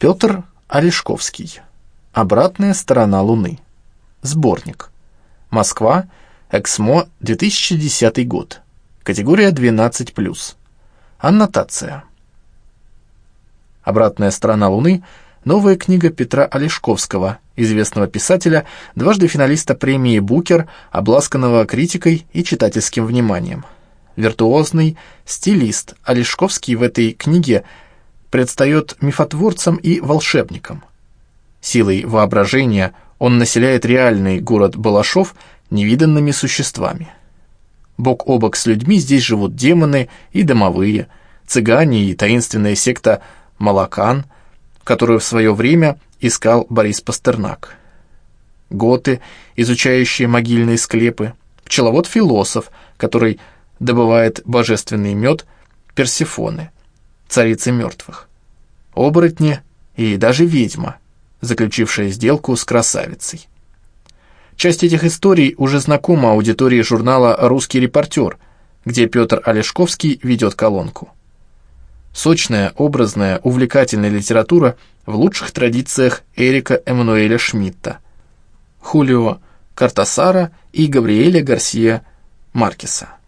Петр Олешковский. Обратная сторона Луны. Сборник. Москва. Эксмо, 2010 год. Категория 12+. Аннотация. «Обратная сторона Луны» — новая книга Петра Олешковского, известного писателя, дважды финалиста премии «Букер», обласканного критикой и читательским вниманием. Виртуозный стилист Олешковский в этой книге предстает мифотворцем и волшебником. Силой воображения он населяет реальный город Балашов невиданными существами. Бок о бок с людьми здесь живут демоны и домовые, цыгане и таинственная секта Малакан, которую в свое время искал Борис Пастернак. Готы, изучающие могильные склепы, пчеловод-философ, который добывает божественный мед Персифоны, царицы мертвых, оборотни и даже ведьма, заключившая сделку с красавицей. Часть этих историй уже знакома аудитории журнала «Русский репортер», где Петр Олешковский ведет колонку. Сочная, образная, увлекательная литература в лучших традициях Эрика Эммануэля Шмидта, Хулио Картасара и Габриэля Гарсия Маркеса.